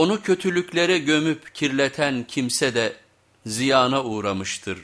Onu kötülüklere gömüp kirleten kimse de ziyana uğramıştır.